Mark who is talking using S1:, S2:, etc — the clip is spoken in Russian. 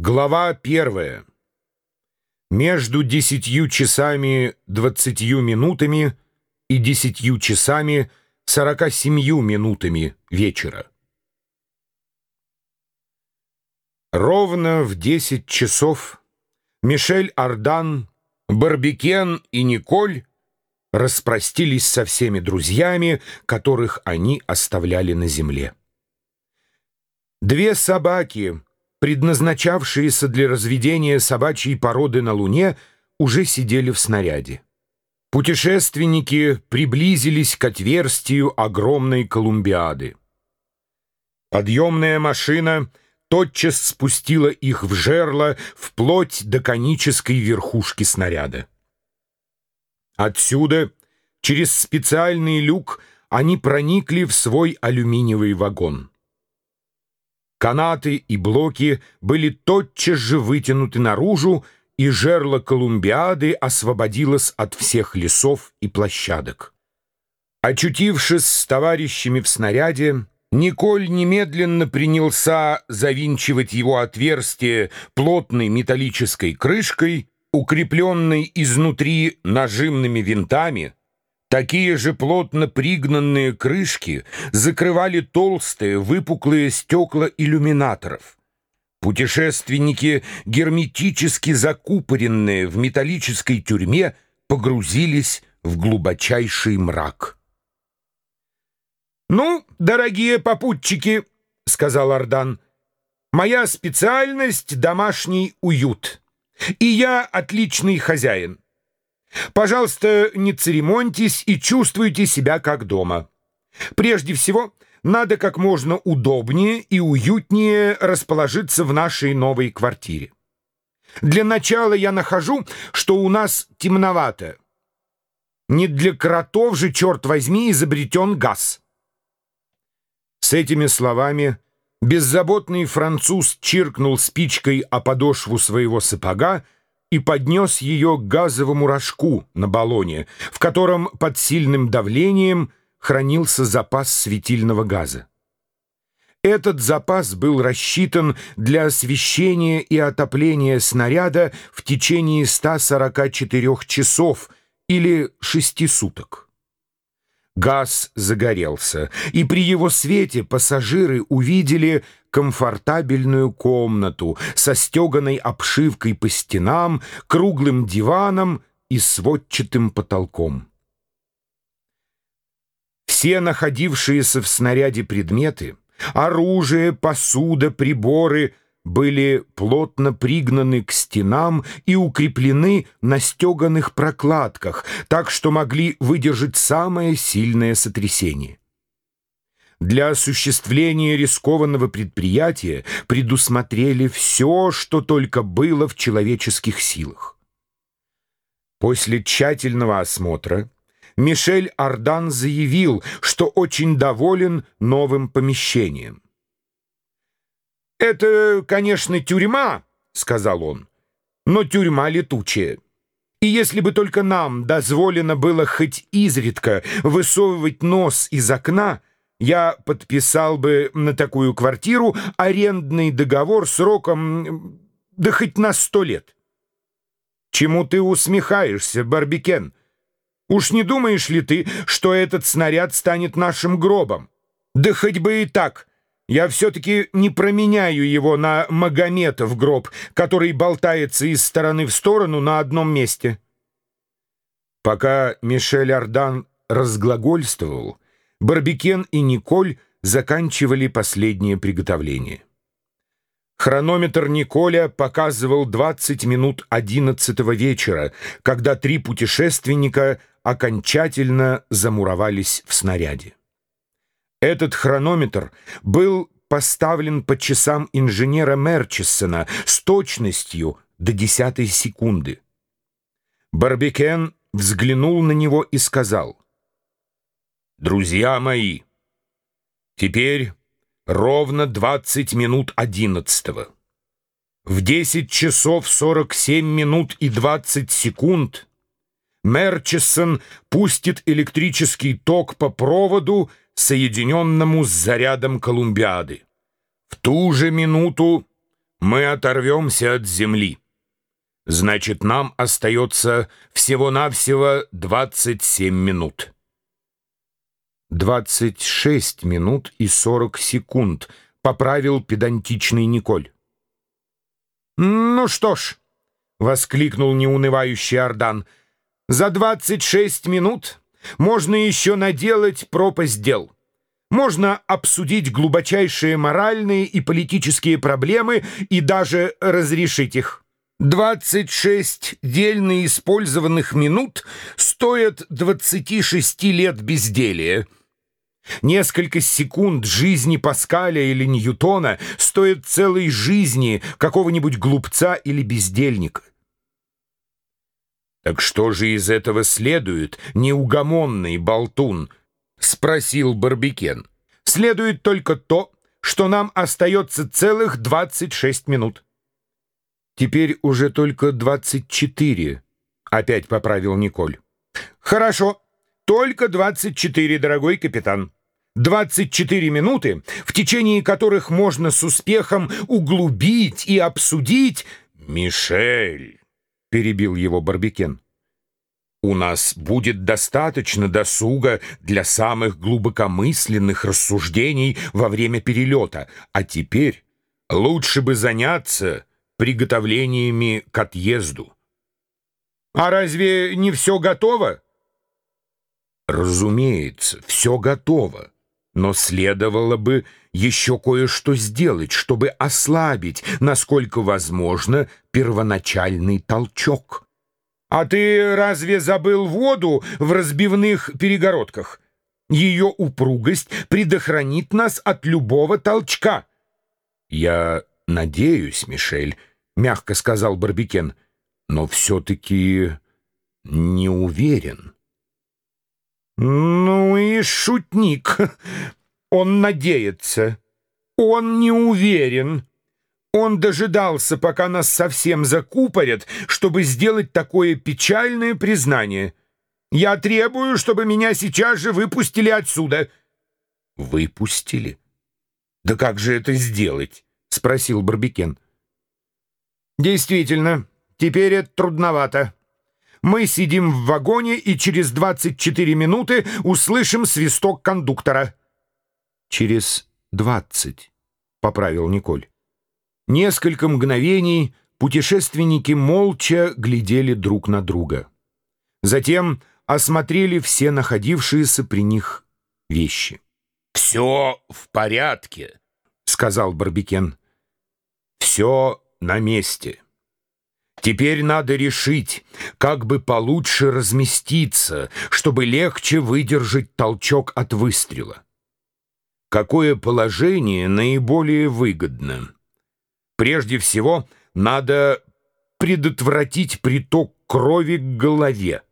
S1: Глава первая. Между десятью часами двадцатью минутами и десятью часами сорока семью минутами вечера. Ровно в десять часов Мишель Ардан, Барбикен и Николь распростились со всеми друзьями, которых они оставляли на земле. Две собаки, предназначавшиеся для разведения собачьей породы на Луне, уже сидели в снаряде. Путешественники приблизились к отверстию огромной Колумбиады. Подъемная машина тотчас спустила их в жерло вплоть до конической верхушки снаряда. Отсюда, через специальный люк, они проникли в свой алюминиевый вагон. Канаты и блоки были тотчас же вытянуты наружу, и жерло Колумбиады освободилось от всех лесов и площадок. Очутившись с товарищами в снаряде, Николь немедленно принялся завинчивать его отверстие плотной металлической крышкой, укрепленной изнутри нажимными винтами, Такие же плотно пригнанные крышки закрывали толстые выпуклые стекла иллюминаторов. Путешественники, герметически закупоренные в металлической тюрьме, погрузились в глубочайший мрак. «Ну, дорогие попутчики», — сказал Ардан, — «моя специальность — домашний уют, и я отличный хозяин». Пожалуйста, не церемоньтесь и чувствуйте себя как дома. Прежде всего, надо как можно удобнее и уютнее расположиться в нашей новой квартире. Для начала я нахожу, что у нас темновато. Не для кротов же, черт возьми, изобретен газ. С этими словами беззаботный француз чиркнул спичкой о подошву своего сапога, и поднес ее к газовому рожку на баллоне, в котором под сильным давлением хранился запас светильного газа. Этот запас был рассчитан для освещения и отопления снаряда в течение 144 часов или 6 суток. Газ загорелся, и при его свете пассажиры увидели комфортабельную комнату со стеганой обшивкой по стенам, круглым диваном и сводчатым потолком. Все находившиеся в снаряде предметы, оружие, посуда, приборы — были плотно пригнаны к стенам и укреплены на стеганых прокладках, так что могли выдержать самое сильное сотрясение. Для осуществления рискованного предприятия предусмотрели все, что только было в человеческих силах. После тщательного осмотра Мишель Ардан заявил, что очень доволен новым помещением. «Это, конечно, тюрьма», — сказал он, — «но тюрьма летучая. И если бы только нам дозволено было хоть изредка высовывать нос из окна, я подписал бы на такую квартиру арендный договор сроком да хоть на сто лет». «Чему ты усмехаешься, Барбикен? Уж не думаешь ли ты, что этот снаряд станет нашим гробом? Да хоть бы и так». Я все-таки не променяю его на Магометов гроб, который болтается из стороны в сторону на одном месте. Пока Мишель Ардан разглагольствовал, Барбикен и Николь заканчивали последнее приготовление. Хронометр Николя показывал 20 минут 11 вечера, когда три путешественника окончательно замуровались в снаряде. Этот хронометр был поставлен по часам инженера Мерчисона с точностью до десятой секунды. Барбекен взглянул на него и сказал, «Друзья мои, теперь ровно двадцать минут одиннадцатого. В десять часов сорок семь минут и двадцать секунд Мерчисон пустит электрический ток по проводу, соединенному с зарядом Колумбиады. В ту же минуту мы оторвемся от земли. Значит, нам остается всего-навсего 27 минут. 26 минут и 40 секунд, поправил педантичный Николь. «Ну что ж», — воскликнул неунывающий Ардан, — «за 26 минут можно еще наделать пропасть дел». Можно обсудить глубочайшие моральные и политические проблемы и даже разрешить их. 26 дельно использованных минут стоят 26 лет безделия. Несколько секунд жизни Паскаля или Ньютона стоят целой жизни какого-нибудь глупца или бездельника. «Так что же из этого следует, неугомонный болтун?» — спросил Барбикен. «Следует только то, что нам остается целых 26 минут». «Теперь уже только 24», — опять поправил Николь. «Хорошо, только 24, дорогой капитан». 24 минуты, в течение которых можно с успехом углубить и обсудить... «Мишель!» — перебил его Барбикен. У нас будет достаточно досуга для самых глубокомысленных рассуждений во время перелета, а теперь лучше бы заняться приготовлениями к отъезду. А разве не все готово? Разумеется, все готово. Но следовало бы еще кое-что сделать, чтобы ослабить, насколько возможно, первоначальный толчок. «А ты разве забыл воду в разбивных перегородках? Ее упругость предохранит нас от любого толчка». «Я надеюсь, Мишель», — мягко сказал Барбикен, «но все-таки не уверен». «Ну и шутник. Он надеется. Он не уверен». Он дожидался, пока нас совсем закупорят, чтобы сделать такое печальное признание. Я требую, чтобы меня сейчас же выпустили отсюда. Выпустили? Да как же это сделать? Спросил Барбикен. Действительно, теперь это трудновато. Мы сидим в вагоне и через 24 минуты услышим свисток кондуктора. Через 20, поправил Николь. Несколько мгновений путешественники молча глядели друг на друга. Затем осмотрели все находившиеся при них вещи. «Все в порядке», — сказал Барбикен. «Все на месте. Теперь надо решить, как бы получше разместиться, чтобы легче выдержать толчок от выстрела. Какое положение наиболее выгодно?» Прежде всего, надо предотвратить приток крови к голове.